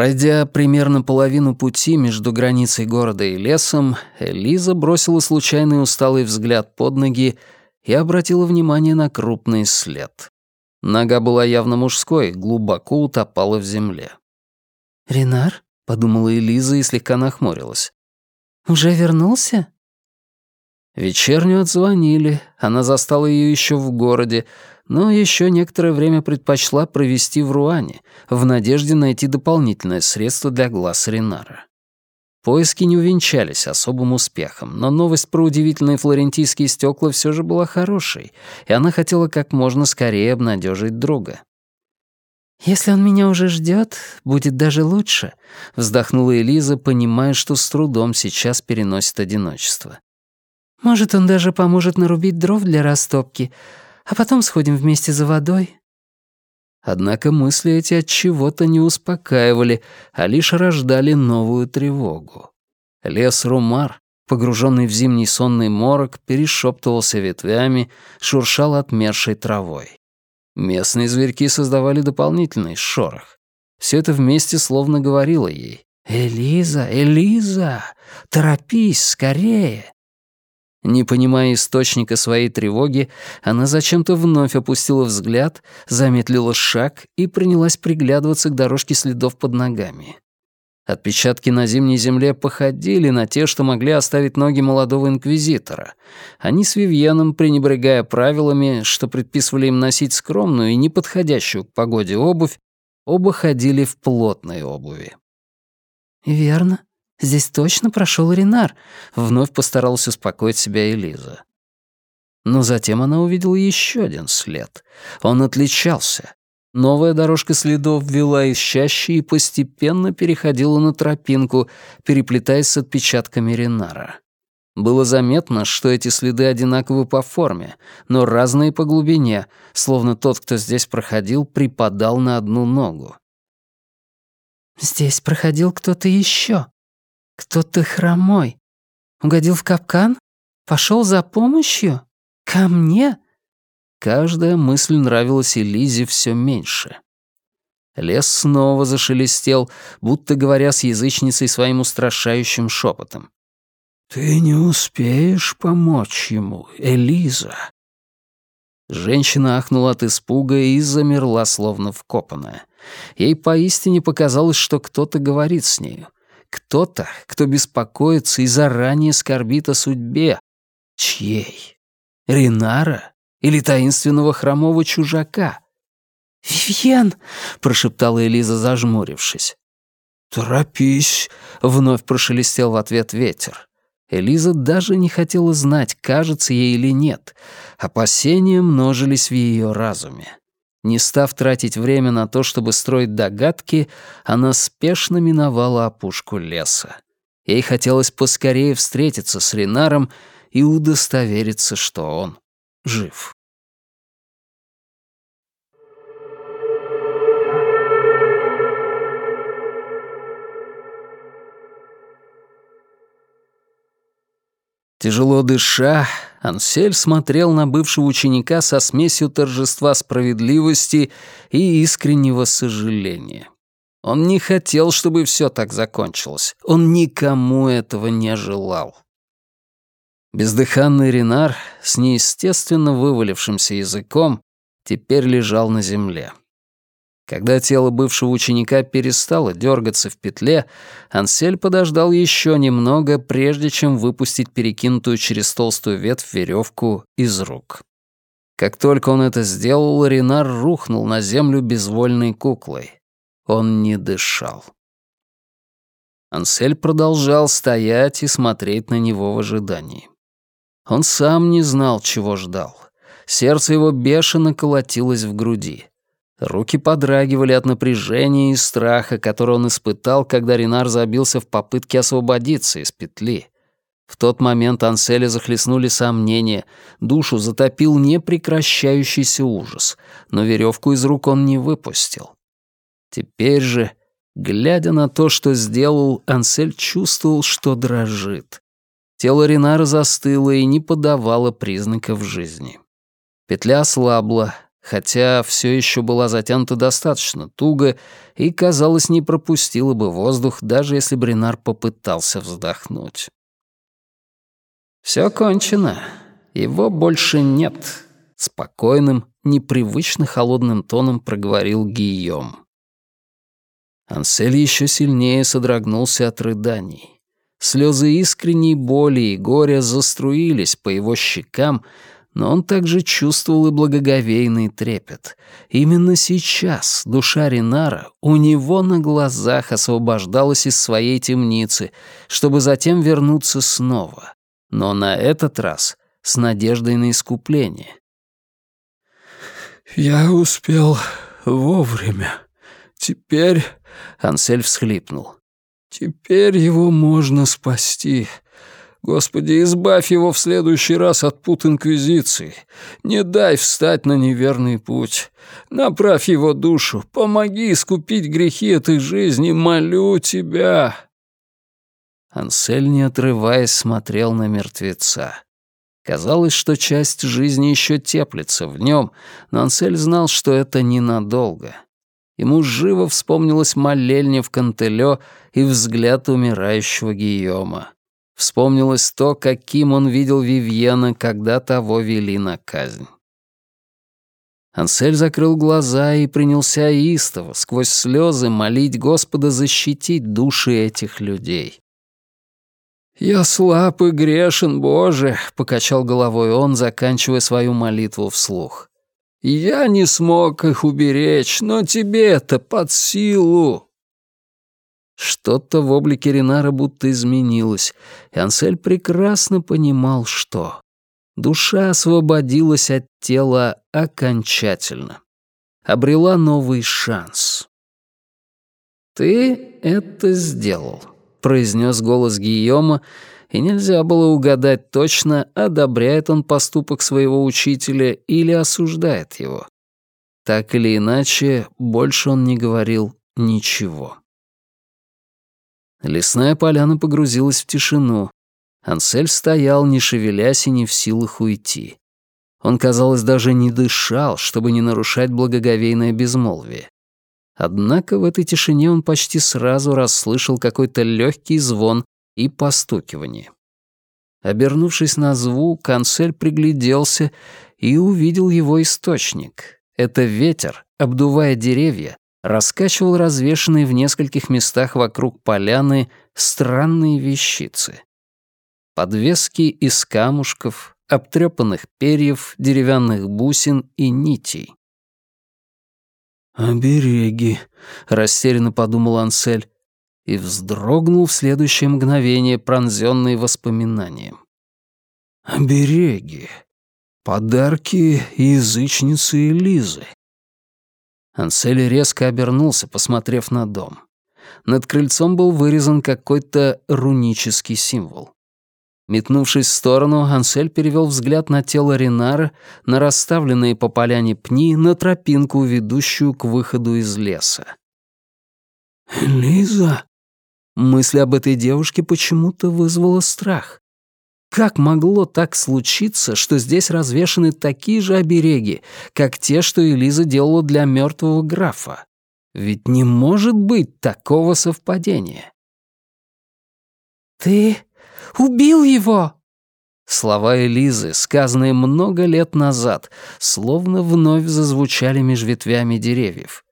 Пройдя примерно половину пути между границей города и лесом, Элиза бросила случайный усталый взгляд под ноги и обратила внимание на крупный след. Нога была явно мужской, глубоко утопала в земле. «Ренар?» — подумала Элиза и слегка нахмурилась. «Уже вернулся?» Вечернюю отзвонили, она застала ее еще в городе, но еще некоторое время предпочла провести в Руане, в надежде найти дополнительное средство для глаз Ренара. Поиски не увенчались особым успехом, но новость про удивительные флорентийские стекла все же была хорошей, и она хотела как можно скорее обнадежить друга. «Если он меня уже ждет, будет даже лучше», — вздохнула Элиза, понимая, что с трудом сейчас переносит одиночество. «Может, он даже поможет нарубить дров для растопки, а потом сходим вместе за водой». Однако мысли эти от чего-то не успокаивали, а лишь рождали новую тревогу. Лес Румар, погруженный в зимний сонный морок, перешептывался ветвями, шуршал отмершей травой. Местные зверьки создавали дополнительный шорох. Все это вместе словно говорило ей «Элиза, Элиза, торопись, скорее!» Не понимая источника своей тревоги, она зачем-то вновь опустила взгляд, замедлила шаг и принялась приглядываться к дорожке следов под ногами. Отпечатки на зимней земле походили на те, что могли оставить ноги молодого инквизитора. Они с Вивьеном, пренебрегая правилами, что предписывали им носить скромную и неподходящую к погоде обувь, оба ходили в плотной обуви. «Верно», Здесь точно прошел Ренар», — вновь постаралась успокоить себя Элиза. Но затем она увидела еще один след. Он отличался. Новая дорожка следов вела из чащи и постепенно переходила на тропинку, переплетаясь с отпечатками Ренара. Было заметно, что эти следы одинаковы по форме, но разные по глубине, словно тот, кто здесь проходил, припадал на одну ногу. «Здесь проходил кто-то еще», кто-то хромой. Угодил в капкан? Пошел за помощью? Ко мне? Каждая мысль нравилась Элизе все меньше. Лес снова зашелестел, будто говоря с язычницей своим устрашающим шепотом. «Ты не успеешь помочь ему, Элиза». Женщина ахнула от испуга и замерла, словно вкопанная. Ей поистине показалось, что кто-то говорит с нею. Кто-то, кто беспокоится и заранее скорбит о судьбе. Чьей? Ринара или таинственного хромого чужака? «Вивьен!» — прошептала Элиза, зажмурившись. «Торопись!» — вновь прошелестел в ответ ветер. Элиза даже не хотела знать, кажется ей или нет. Опасения множились в ее разуме. Не став тратить время на то, чтобы строить догадки, она спешно миновала опушку леса. Ей хотелось поскорее встретиться с Ренаром и удостовериться, что он жив. Тяжело дыша, Ансель смотрел на бывшего ученика со смесью торжества справедливости и искреннего сожаления. Он не хотел, чтобы все так закончилось. Он никому этого не желал. Бездыханный Ренар с неестественно вывалившимся языком теперь лежал на земле. Когда тело бывшего ученика перестало дергаться в петле, Ансель подождал еще немного, прежде чем выпустить перекинутую через толстую ветвь веревку из рук. Как только он это сделал, Ренар рухнул на землю безвольной куклой. Он не дышал. Ансель продолжал стоять и смотреть на него в ожидании. Он сам не знал, чего ждал. Сердце его бешено колотилось в груди. Руки подрагивали от напряжения и страха, который он испытал, когда Ренар забился в попытке освободиться из петли. В тот момент Анселя захлестнули сомнения, душу затопил непрекращающийся ужас, но веревку из рук он не выпустил. Теперь же, глядя на то, что сделал, Ансель чувствовал, что дрожит. Тело Ренара застыло и не подавало признаков жизни. Петля ослабла, хотя все еще была затянута достаточно туго и, казалось, не пропустила бы воздух, даже если Бринар попытался вздохнуть. Все кончено. Его больше нет», — спокойным, непривычно холодным тоном проговорил Гийом. Ансель еще сильнее содрогнулся от рыданий. Слезы искренней боли и горя заструились по его щекам, но он также чувствовал и благоговейный трепет. Именно сейчас душа Ринара у него на глазах освобождалась из своей темницы, чтобы затем вернуться снова. Но на этот раз с надеждой на искупление. «Я успел вовремя. Теперь...» — Ансель всхлипнул. «Теперь его можно спасти. Господи, избавь его в следующий раз от пут Инквизиции. Не дай встать на неверный путь. Направь его душу, помоги искупить грехи этой жизни, молю тебя». Ансель, не отрываясь, смотрел на мертвеца. Казалось, что часть жизни еще теплится в нем, но Ансель знал, что это ненадолго. Ему живо вспомнилась молельня в Кантелё и взгляд умирающего Гийома. Вспомнилось то, каким он видел Вивьена, когда того вели на казнь. Ансель закрыл глаза и принялся истово, сквозь слезы, молить Господа защитить души этих людей. «Я слаб и грешен, Боже!» — покачал головой он, заканчивая свою молитву вслух. «Я не смог их уберечь, но тебе это под силу!» Что-то в облике Ренара будто изменилось, и Ансель прекрасно понимал, что. Душа освободилась от тела окончательно. Обрела новый шанс. «Ты это сделал», — произнес голос Гийома, и нельзя было угадать точно, одобряет он поступок своего учителя или осуждает его. Так или иначе, больше он не говорил ничего. Лесная поляна погрузилась в тишину. Ансель стоял, не шевелясь и не в силах уйти. Он, казалось, даже не дышал, чтобы не нарушать благоговейное безмолвие. Однако в этой тишине он почти сразу расслышал какой-то легкий звон и постукивание. Обернувшись на звук, Ансель пригляделся и увидел его источник. Это ветер, обдувая деревья, раскачивал развешанные в нескольких местах вокруг поляны странные вещицы. Подвески из камушков, обтрепанных перьев, деревянных бусин и нитей. «Обереги», — растерянно подумал Ансель, и вздрогнул в следующее мгновение, пронзенный воспоминанием. «Обереги. Подарки язычницы Элизы. Ансель резко обернулся, посмотрев на дом. Над крыльцом был вырезан какой-то рунический символ. Метнувшись в сторону, Ансель перевел взгляд на тело Ренара, на расставленные по поляне пни, на тропинку, ведущую к выходу из леса. «Лиза?» Мысль об этой девушке почему-то вызвала страх. Как могло так случиться, что здесь развешаны такие же обереги, как те, что Элиза делала для мертвого графа? Ведь не может быть такого совпадения. «Ты убил его!» Слова Элизы, сказанные много лет назад, словно вновь зазвучали меж ветвями деревьев.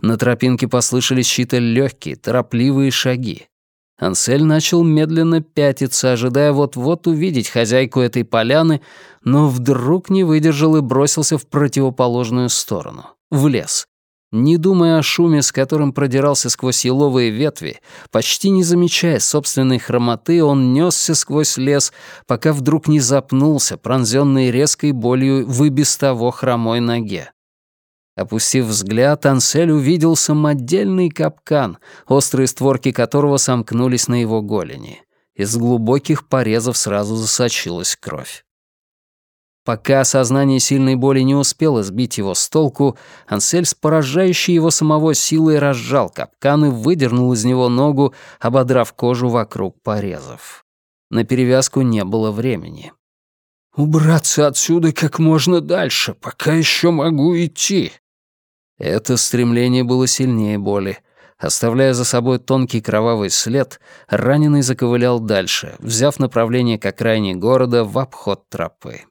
На тропинке послышались чьи-то легкие, торопливые шаги. Ансель начал медленно пятиться, ожидая вот-вот увидеть хозяйку этой поляны, но вдруг не выдержал и бросился в противоположную сторону, в лес. Не думая о шуме, с которым продирался сквозь еловые ветви, почти не замечая собственной хромоты, он несся сквозь лес, пока вдруг не запнулся, пронзенный резкой болью в и без того хромой ноге. Опустив взгляд, Ансель увидел самодельный капкан, острые створки которого сомкнулись на его голени. Из глубоких порезов сразу засочилась кровь. Пока осознание сильной боли не успело сбить его с толку, Ансель с поражающей его самого силой разжал капкан и выдернул из него ногу, ободрав кожу вокруг порезов. На перевязку не было времени. Убраться отсюда как можно дальше, пока еще могу идти. Это стремление было сильнее боли. Оставляя за собой тонкий кровавый след, раненый заковылял дальше, взяв направление к окраине города в обход тропы.